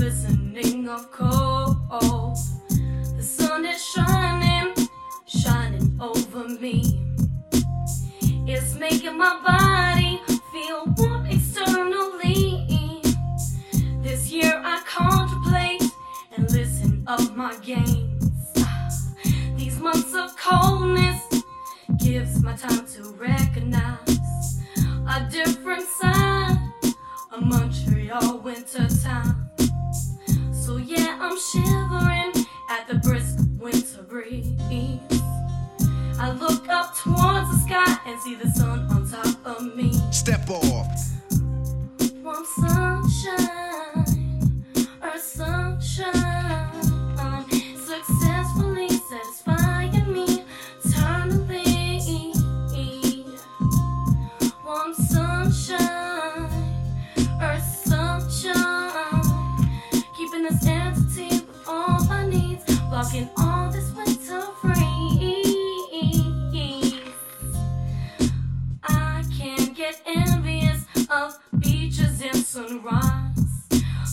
Listening of coal. The sun is shining, shining over me. It's making my body feel warm externally. This year I contemplate and listen up my gains. These months of coldness gives my time to recognize a different side of Montreal wintertime yeah, I'm shivering at the brisk winter breeze. I look up towards the sky and see the sun on top of me. Step off.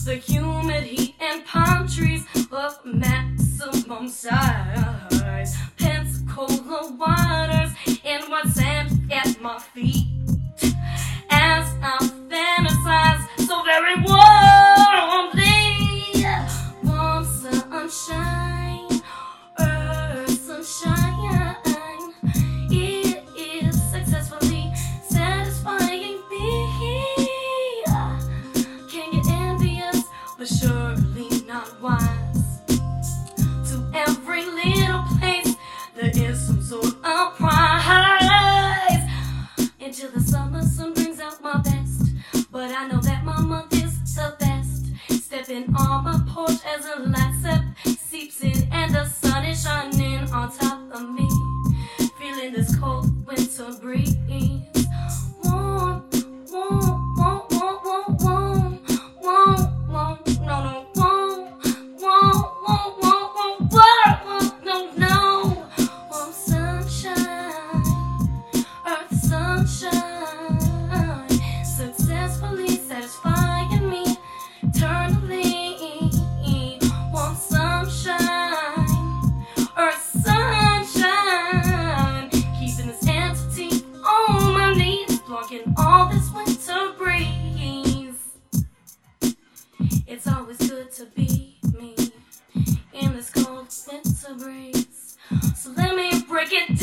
The humid heat and palm trees of maximum size. Pensacola waters and white sand at my feet. There is some sort of prize. Until the summer sun brings out my best. But I know that my month is the best. Stepping on my porch as a light It's always good to be me in this cold winter breeze. So let me break it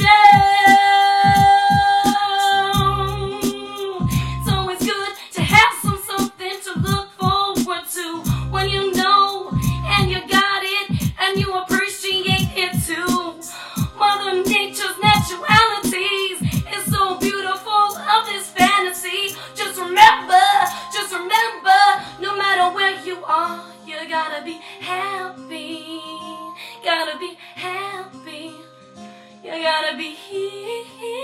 you you gotta be happy. Gotta be happy. You gotta be here.